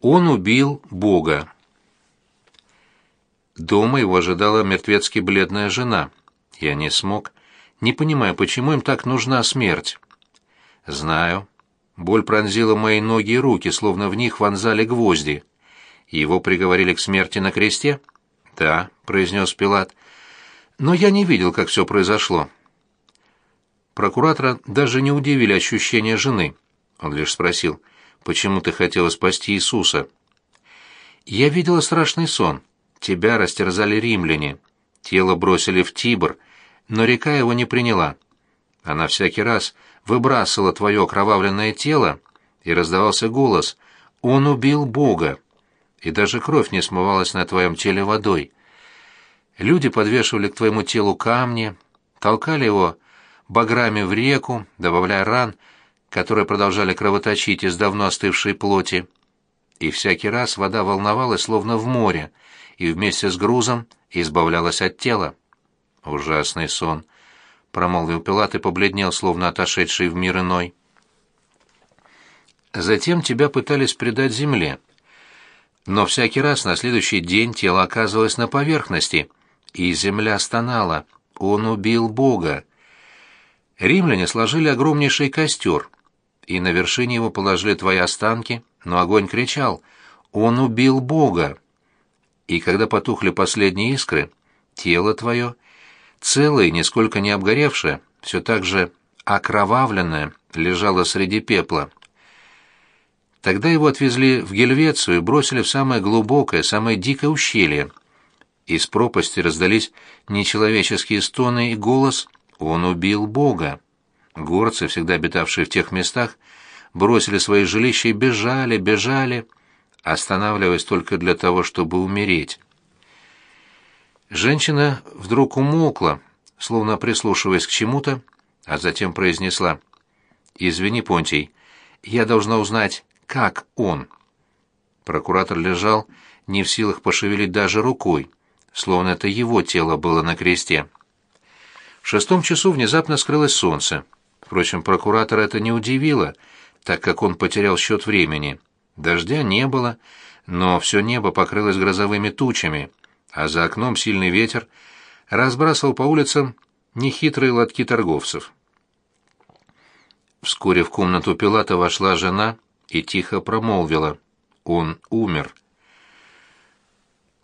Он убил Бога. Дома его ожидала мертвецки бледная жена. Я не смог. Не понимаю, почему им так нужна смерть. Знаю. Боль пронзила мои ноги и руки, словно в них вонзали гвозди. Его приговорили к смерти на кресте? Да, произнес Пилат. Но я не видел, как все произошло. Прокуратора даже не удивили ощущения жены. Он лишь спросил, почему ты хотела спасти Иисуса? Я видела страшный сон. Тебя растерзали римляне. Тело бросили в Тибр, но река его не приняла. Она всякий раз выбрасывала твое окровавленное тело, и раздавался голос «Он убил Бога!» И даже кровь не смывалась на твоем теле водой. Люди подвешивали к твоему телу камни, толкали его баграми в реку, добавляя ран, которые продолжали кровоточить из давно остывшей плоти. И всякий раз вода волновалась, словно в море, и вместе с грузом избавлялась от тела. Ужасный сон, промолвил Пилат и побледнел, словно отошедший в мир иной. Затем тебя пытались предать земле. Но всякий раз на следующий день тело оказывалось на поверхности, и земля стонала. Он убил Бога. Римляне сложили огромнейший костер, и на вершине его положили твои останки, но огонь кричал «Он убил Бога!» и когда потухли последние искры, тело твое, целое, нисколько не обгоревшее, все так же окровавленное, лежало среди пепла. Тогда его отвезли в Гельвецию и бросили в самое глубокое, самое дикое ущелье. Из пропасти раздались нечеловеческие стоны и голос «Он убил Бога». Горцы, всегда обитавшие в тех местах, бросили свои жилища и бежали, бежали, останавливаясь только для того, чтобы умереть. Женщина вдруг умолкла, словно прислушиваясь к чему-то, а затем произнесла «Извини, Понтий, я должна узнать, как он». Прокуратор лежал, не в силах пошевелить даже рукой, словно это его тело было на кресте. В шестом часу внезапно скрылось солнце. Впрочем, прокуратора это не удивило, так как он потерял счет времени. Дождя не было, но все небо покрылось грозовыми тучами, а за окном сильный ветер разбрасывал по улицам нехитрые лотки торговцев. Вскоре в комнату Пилата вошла жена и тихо промолвила. Он умер.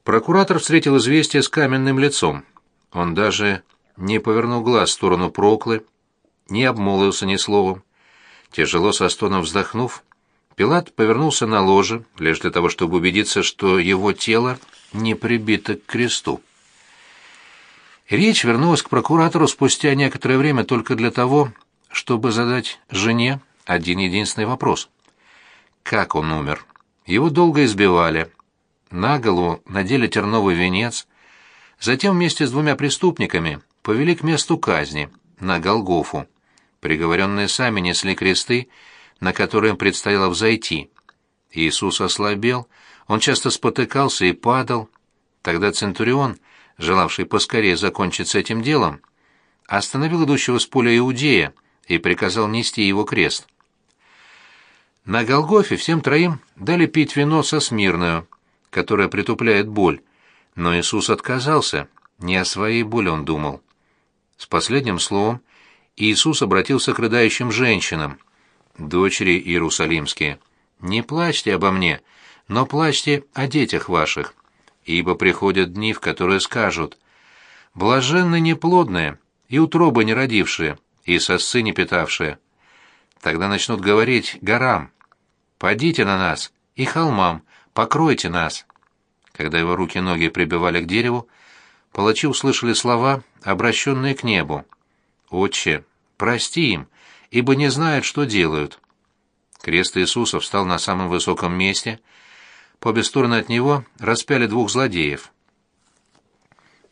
Прокуратор встретил известие с каменным лицом. Он даже не повернул глаз в сторону Проклы, не обмолвился ни словом. Тяжело со стоном вздохнув, Пилат повернулся на ложе, лишь для того, чтобы убедиться, что его тело не прибито к кресту. Речь вернулась к прокуратору спустя некоторое время только для того, чтобы задать жене один единственный вопрос. Как он умер? Его долго избивали. На голову надели терновый венец. Затем вместе с двумя преступниками повели к месту казни, на Голгофу. Приговоренные сами несли кресты, на который им предстояло взойти. Иисус ослабел, он часто спотыкался и падал. Тогда Центурион, желавший поскорее закончить с этим делом, остановил идущего с поля Иудея и приказал нести его крест. На Голгофе всем троим дали пить вино со смирную, которое притупляет боль, но Иисус отказался, не о своей боли он думал. С последним словом Иисус обратился к рыдающим женщинам дочери Иерусалимские, не плачьте обо мне, но плачьте о детях ваших, ибо приходят дни, в которые скажут, блаженны неплодные и утробы не родившие, и сосцы не питавшие. Тогда начнут говорить горам, «Падите на нас!» и холмам, «Покройте нас!» Когда его руки и ноги прибивали к дереву, палачи услышали слова, обращенные к небу. «Отче, прости им, ибо не знают, что делают. Крест Иисуса встал на самом высоком месте. По обе стороны от него распяли двух злодеев.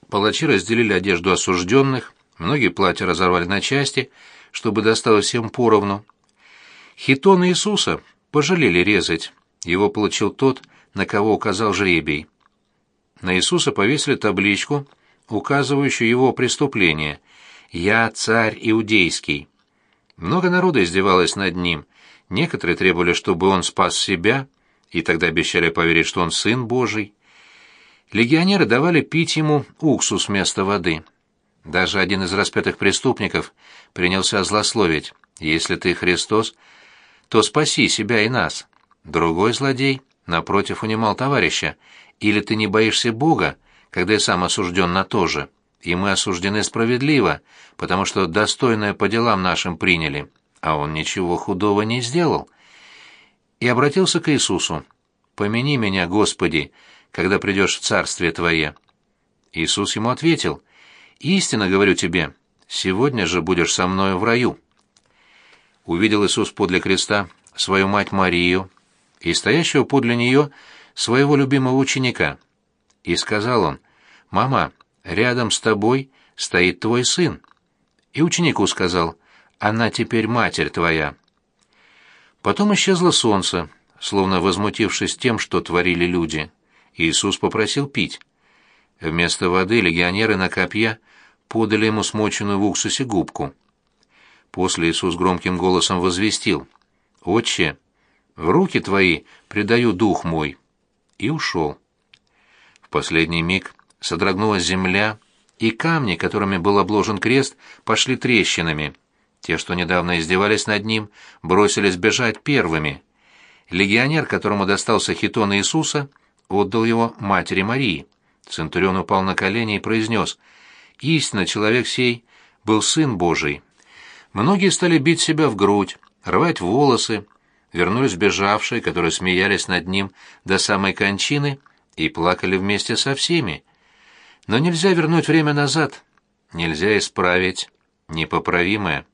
Палачи разделили одежду осужденных, многие платья разорвали на части, чтобы досталось всем поровну. Хитон Иисуса пожалели резать. Его получил тот, на кого указал жребий. На Иисуса повесили табличку, указывающую его преступление «Я царь иудейский». Много народа издевалось над ним. Некоторые требовали, чтобы он спас себя, и тогда обещали поверить, что он сын Божий. Легионеры давали пить ему уксус вместо воды. Даже один из распятых преступников принялся злословить. «Если ты Христос, то спаси себя и нас». Другой злодей, напротив, унимал товарища. «Или ты не боишься Бога, когда я сам осужден на то же? И мы осуждены справедливо, потому что достойное по делам нашим приняли, а он ничего худого не сделал». И обратился к Иисусу. «Помяни меня, Господи, когда придешь в Царствие Твое». Иисус ему ответил — Истинно говорю тебе, сегодня же будешь со мною в раю. Увидел Иисус подле креста свою мать Марию и стоящего подле нее своего любимого ученика. И сказал он, «Мама, рядом с тобой стоит твой сын». И ученику сказал, «Она теперь матерь твоя». Потом исчезло солнце, словно возмутившись тем, что творили люди. Иисус попросил пить. Вместо воды легионеры на копья подали ему смоченную в уксусе губку. После Иисус громким голосом возвестил «Отче, в руки твои предаю дух мой» и ушел. В последний миг содрогнулась земля, и камни, которыми был обложен крест, пошли трещинами. Те, что недавно издевались над ним, бросились бежать первыми. Легионер, которому достался хитон Иисуса, отдал его матери Марии. Центурион упал на колени и произнес «Истинно, человек сей был Сын Божий». Многие стали бить себя в грудь, рвать волосы, вернулись бежавшие, которые смеялись над ним до самой кончины и плакали вместе со всеми. Но нельзя вернуть время назад, нельзя исправить непоправимое.